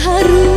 harus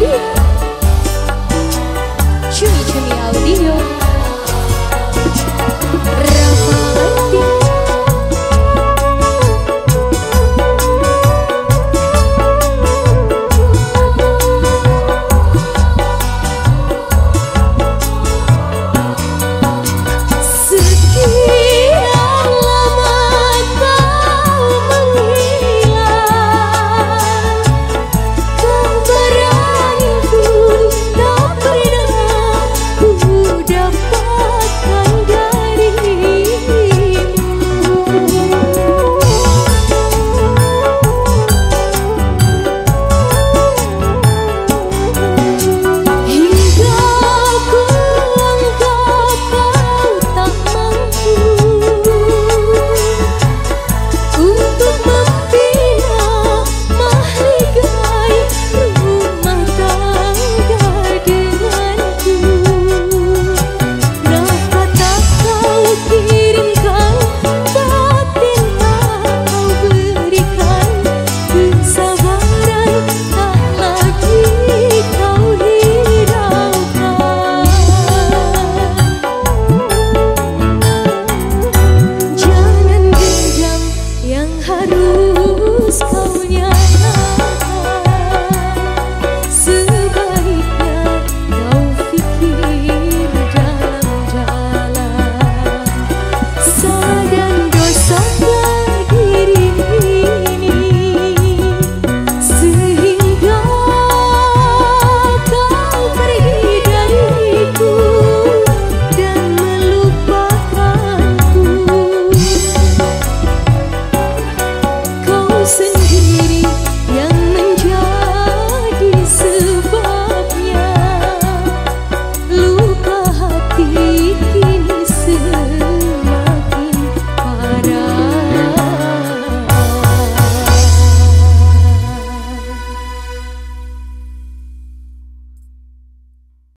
ready?